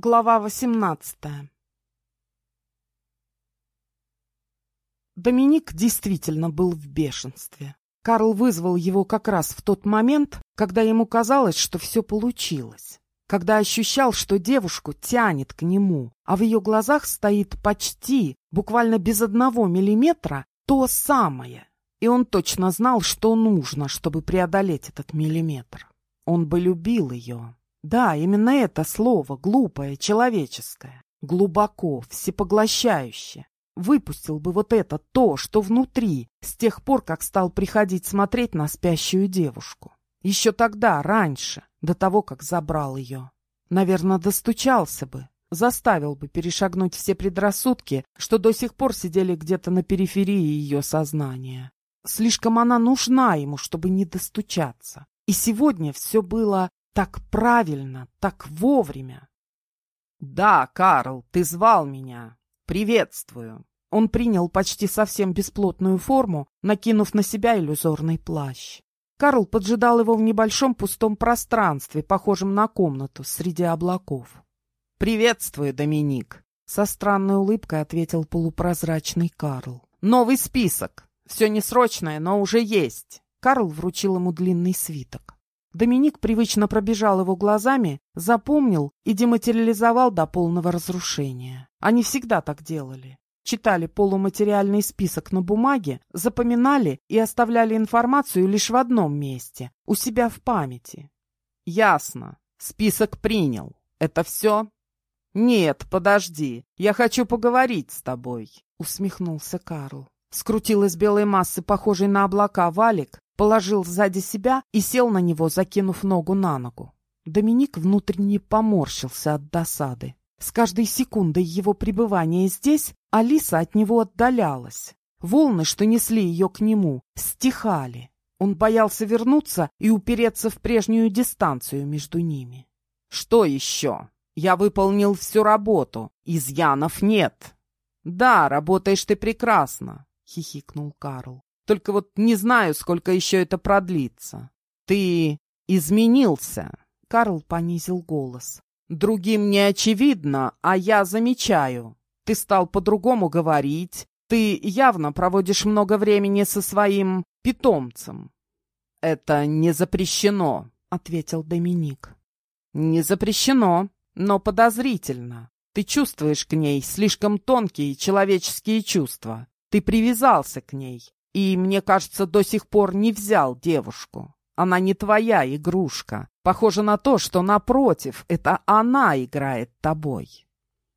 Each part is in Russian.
Глава восемнадцатая Доминик действительно был в бешенстве. Карл вызвал его как раз в тот момент, когда ему казалось, что все получилось. Когда ощущал, что девушку тянет к нему, а в ее глазах стоит почти, буквально без одного миллиметра, то самое. И он точно знал, что нужно, чтобы преодолеть этот миллиметр. Он бы любил ее. Да, именно это слово, глупое, человеческое, глубоко, всепоглощающее. Выпустил бы вот это то, что внутри, с тех пор, как стал приходить смотреть на спящую девушку. Еще тогда, раньше, до того, как забрал ее. Наверное, достучался бы, заставил бы перешагнуть все предрассудки, что до сих пор сидели где-то на периферии ее сознания. Слишком она нужна ему, чтобы не достучаться. И сегодня все было так правильно, так вовремя. «Да, Карл, ты звал меня. Приветствую». Он принял почти совсем бесплотную форму, накинув на себя иллюзорный плащ. Карл поджидал его в небольшом пустом пространстве, похожем на комнату среди облаков. «Приветствую, Доминик!» — со странной улыбкой ответил полупрозрачный Карл. «Новый список. Все несрочное, но уже есть». Карл вручил ему длинный свиток. Доминик привычно пробежал его глазами, запомнил и дематериализовал до полного разрушения. Они всегда так делали. Читали полуматериальный список на бумаге, запоминали и оставляли информацию лишь в одном месте, у себя в памяти. «Ясно. Список принял. Это все?» «Нет, подожди. Я хочу поговорить с тобой», — усмехнулся Карл. Скрутил из белой массы, похожей на облака, валик положил сзади себя и сел на него, закинув ногу на ногу. Доминик внутренне поморщился от досады. С каждой секундой его пребывания здесь Алиса от него отдалялась. Волны, что несли ее к нему, стихали. Он боялся вернуться и упереться в прежнюю дистанцию между ними. «Что еще? Я выполнил всю работу. Изъянов нет». «Да, работаешь ты прекрасно», — хихикнул Карл. Только вот не знаю, сколько еще это продлится. Ты изменился. Карл понизил голос. Другим не очевидно, а я замечаю. Ты стал по-другому говорить. Ты явно проводишь много времени со своим питомцем. Это не запрещено, ответил Доминик. Не запрещено, но подозрительно. Ты чувствуешь к ней слишком тонкие человеческие чувства. Ты привязался к ней, и, мне кажется, до сих пор не взял девушку. Она не твоя игрушка. Похоже на то, что, напротив, это она играет тобой.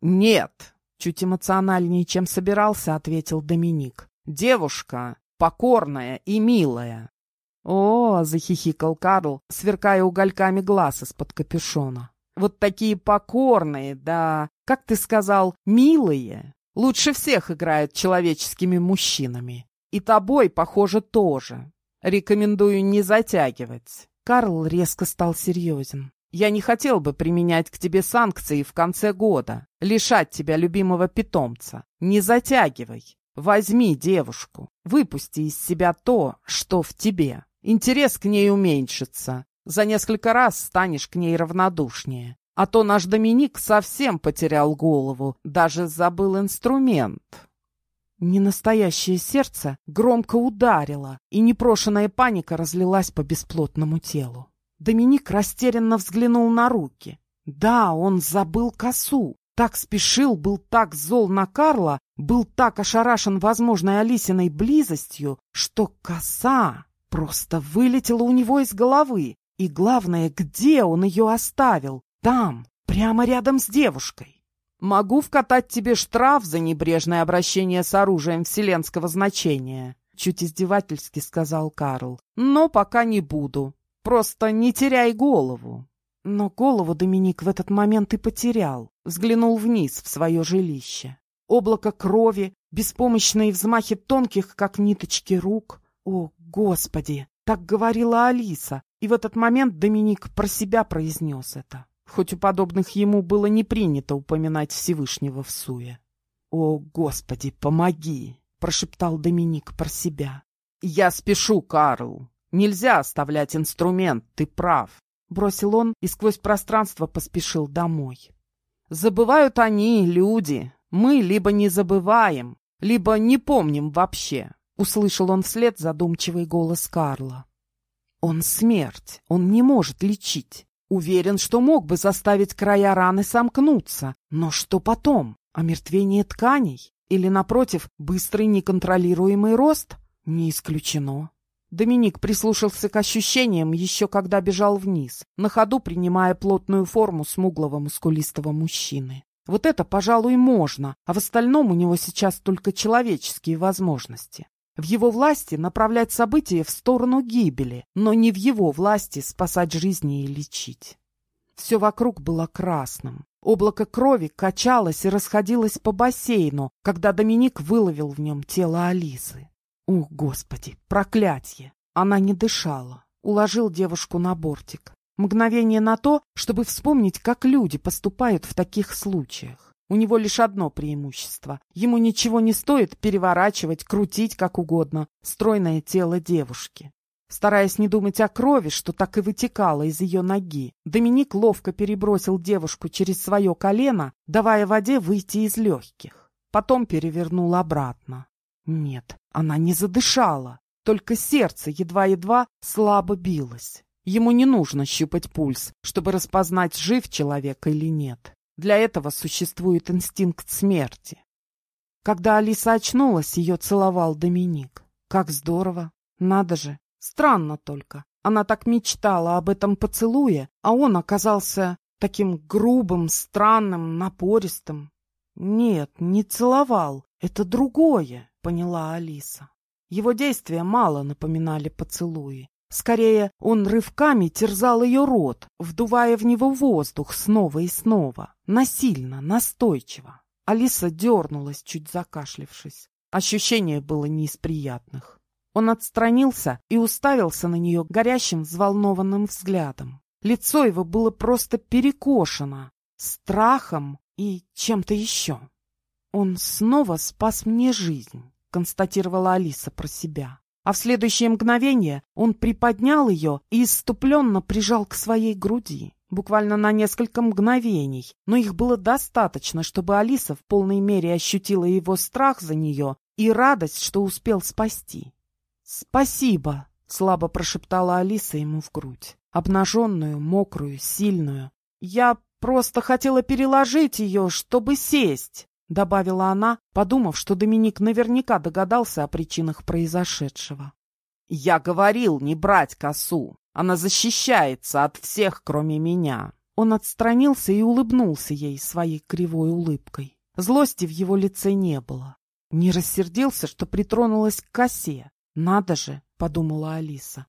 Нет, чуть эмоциональнее, чем собирался, ответил Доминик. Девушка покорная и милая. О, захихикал Карл, сверкая угольками глаз из-под капюшона. Вот такие покорные, да, как ты сказал, милые. Лучше всех играют человеческими мужчинами. И тобой, похоже, тоже. Рекомендую не затягивать. Карл резко стал серьезен. Я не хотел бы применять к тебе санкции в конце года, лишать тебя любимого питомца. Не затягивай. Возьми девушку. Выпусти из себя то, что в тебе. Интерес к ней уменьшится. За несколько раз станешь к ней равнодушнее. А то наш Доминик совсем потерял голову, даже забыл инструмент. Ненастоящее сердце громко ударило, и непрошенная паника разлилась по бесплотному телу. Доминик растерянно взглянул на руки. Да, он забыл косу. Так спешил, был так зол на Карла, был так ошарашен возможной Алисиной близостью, что коса просто вылетела у него из головы. И главное, где он ее оставил? Там, прямо рядом с девушкой. Могу вкатать тебе штраф за небрежное обращение с оружием вселенского значения, чуть издевательски сказал Карл. Но пока не буду. Просто не теряй голову. Но голову Доминик в этот момент и потерял. Взглянул вниз в свое жилище. Облако крови, беспомощные взмахи тонких, как ниточки рук. О, Господи! Так говорила Алиса, и в этот момент Доминик про себя произнес это хоть у подобных ему было не принято упоминать Всевышнего в суе. «О, Господи, помоги!» — прошептал Доминик про себя. «Я спешу, Карл. Нельзя оставлять инструмент, ты прав», — бросил он и сквозь пространство поспешил домой. Забывают они, люди. Мы либо не забываем, либо не помним вообще. Услышал он вслед задумчивый голос Карла. Он смерть, он не может лечить. Уверен, что мог бы заставить края раны сомкнуться. Но что потом? Омертвение тканей? Или, напротив, быстрый неконтролируемый рост? Не исключено. Доминик прислушался к ощущениям еще когда бежал вниз, на ходу принимая плотную форму смуглого мускулистого мужчины. Вот это, пожалуй, можно, а в остальном у него сейчас только человеческие возможности. В его власти направлять события в сторону гибели, но не в его власти спасать жизни и лечить. Все вокруг было красным. Облако крови качалось и расходилось по бассейну, когда Доминик выловил в нем тело Алисы. О, Господи, проклятье! Она не дышала. Уложил девушку на бортик. Мгновение на то, чтобы вспомнить, как люди поступают в таких случаях. У него лишь одно преимущество. Ему ничего не стоит переворачивать, крутить как угодно стройное тело девушки. Стараясь не думать о крови, что так и вытекало из ее ноги, Доминик ловко перебросил девушку через свое колено, давая воде выйти из легких. Потом перевернул обратно. Нет, она не задышала, только сердце едва-едва слабо билось. Ему не нужно щупать пульс, чтобы распознать, жив человек или нет. Для этого существует инстинкт смерти. Когда Алиса очнулась, ее целовал Доминик. Как здорово! Надо же! Странно только. Она так мечтала об этом поцелуе, а он оказался таким грубым, странным, напористым. Нет, не целовал. Это другое поняла Алиса. Его действия мало напоминали поцелуи. Скорее, он рывками терзал ее рот, вдувая в него воздух снова и снова, насильно, настойчиво. Алиса дернулась, чуть закашлившись. Ощущение было не из приятных. Он отстранился и уставился на нее горящим, взволнованным взглядом. Лицо его было просто перекошено страхом и чем-то еще. Он снова спас мне жизнь констатировала Алиса про себя. А в следующее мгновение он приподнял ее и иступленно прижал к своей груди. Буквально на несколько мгновений, но их было достаточно, чтобы Алиса в полной мере ощутила его страх за нее и радость, что успел спасти. «Спасибо!» — слабо прошептала Алиса ему в грудь. Обнаженную, мокрую, сильную. «Я просто хотела переложить ее, чтобы сесть!» — добавила она, подумав, что Доминик наверняка догадался о причинах произошедшего. «Я говорил не брать косу. Она защищается от всех, кроме меня». Он отстранился и улыбнулся ей своей кривой улыбкой. Злости в его лице не было. Не рассердился, что притронулась к косе. «Надо же!» — подумала Алиса.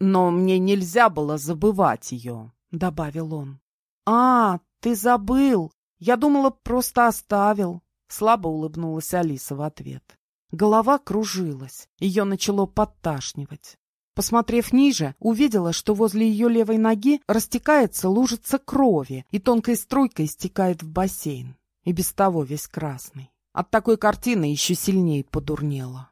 «Но мне нельзя было забывать ее», — добавил он. «А, ты забыл!» Я думала, просто оставил. Слабо улыбнулась Алиса в ответ. Голова кружилась, ее начало подташнивать. Посмотрев ниже, увидела, что возле ее левой ноги растекается лужица крови и тонкой струйкой стекает в бассейн. И без того весь красный. От такой картины еще сильнее подурнело.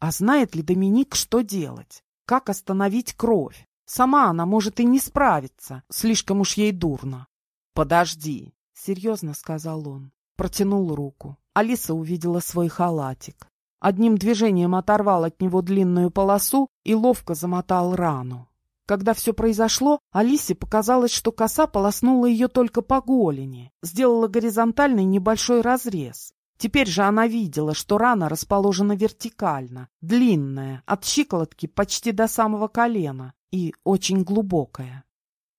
А знает ли Доминик, что делать? Как остановить кровь? Сама она может и не справиться, слишком уж ей дурно. «Подожди!» — серьезно сказал он. Протянул руку. Алиса увидела свой халатик. Одним движением оторвал от него длинную полосу и ловко замотал рану. Когда все произошло, Алисе показалось, что коса полоснула ее только по голени, сделала горизонтальный небольшой разрез. Теперь же она видела, что рана расположена вертикально, длинная, от щиколотки почти до самого колена и очень глубокая.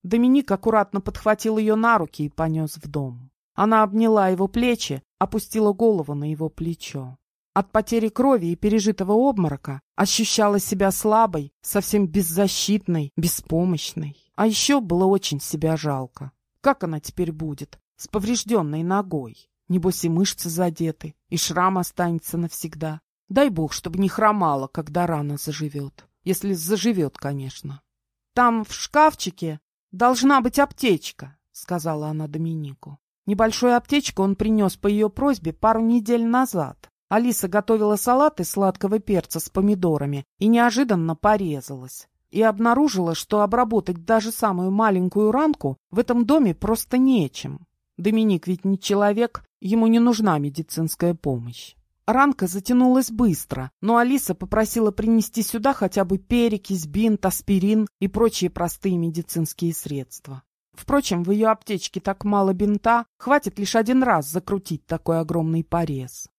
Доминик аккуратно подхватил ее на руки и понес в дом. Она обняла его плечи, опустила голову на его плечо. От потери крови и пережитого обморока ощущала себя слабой, совсем беззащитной, беспомощной. А еще было очень себя жалко. Как она теперь будет? С поврежденной ногой. Небось и мышцы задеты, и шрам останется навсегда. Дай бог, чтобы не хромала, когда рана заживет. Если заживет, конечно. Там в шкафчике «Должна быть аптечка», — сказала она Доминику. Небольшую аптечку он принес по ее просьбе пару недель назад. Алиса готовила салат из сладкого перца с помидорами и неожиданно порезалась. И обнаружила, что обработать даже самую маленькую ранку в этом доме просто нечем. Доминик ведь не человек, ему не нужна медицинская помощь. Ранка затянулась быстро, но Алиса попросила принести сюда хотя бы перекись, бинт, аспирин и прочие простые медицинские средства. Впрочем, в ее аптечке так мало бинта, хватит лишь один раз закрутить такой огромный порез.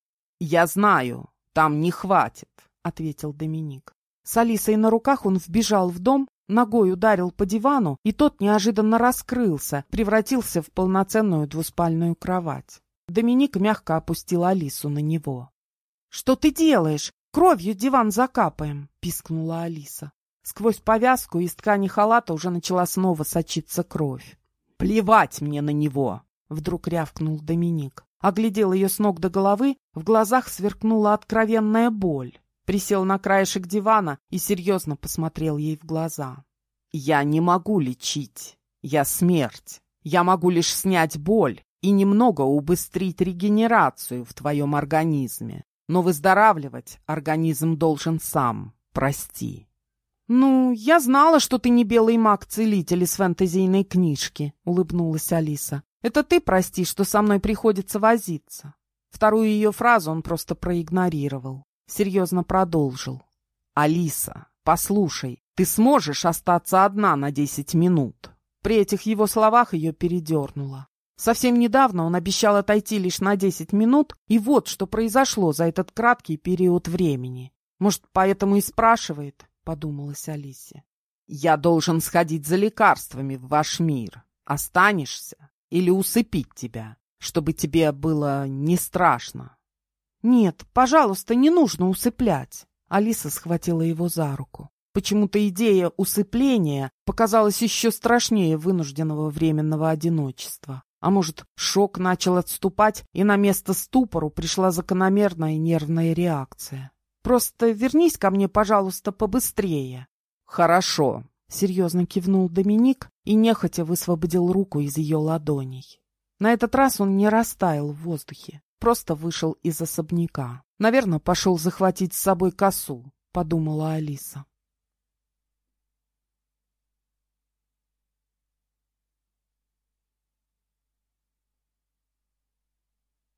«Я знаю, там не хватит», — ответил Доминик. С Алисой на руках он вбежал в дом, ногой ударил по дивану, и тот неожиданно раскрылся, превратился в полноценную двуспальную кровать. Доминик мягко опустил Алису на него. «Что ты делаешь? Кровью диван закапаем!» — пискнула Алиса. Сквозь повязку из ткани халата уже начала снова сочиться кровь. «Плевать мне на него!» — вдруг рявкнул Доминик. Оглядел ее с ног до головы, в глазах сверкнула откровенная боль. Присел на краешек дивана и серьезно посмотрел ей в глаза. «Я не могу лечить. Я смерть. Я могу лишь снять боль и немного убыстрить регенерацию в твоем организме. Но выздоравливать организм должен сам. Прости. «Ну, я знала, что ты не белый маг-целитель из фэнтезийной книжки», — улыбнулась Алиса. «Это ты прости, что со мной приходится возиться». Вторую ее фразу он просто проигнорировал. Серьезно продолжил. «Алиса, послушай, ты сможешь остаться одна на десять минут?» При этих его словах ее передернуло. Совсем недавно он обещал отойти лишь на десять минут, и вот что произошло за этот краткий период времени. Может, поэтому и спрашивает, подумалась Алисе. Я должен сходить за лекарствами в ваш мир. Останешься или усыпить тебя, чтобы тебе было не страшно? Нет, пожалуйста, не нужно усыплять. Алиса схватила его за руку. Почему-то идея усыпления показалась еще страшнее вынужденного временного одиночества. А может, шок начал отступать, и на место ступору пришла закономерная нервная реакция. «Просто вернись ко мне, пожалуйста, побыстрее». «Хорошо», — серьезно кивнул Доминик и нехотя высвободил руку из ее ладоней. На этот раз он не растаял в воздухе, просто вышел из особняка. Наверное, пошел захватить с собой косу, подумала Алиса.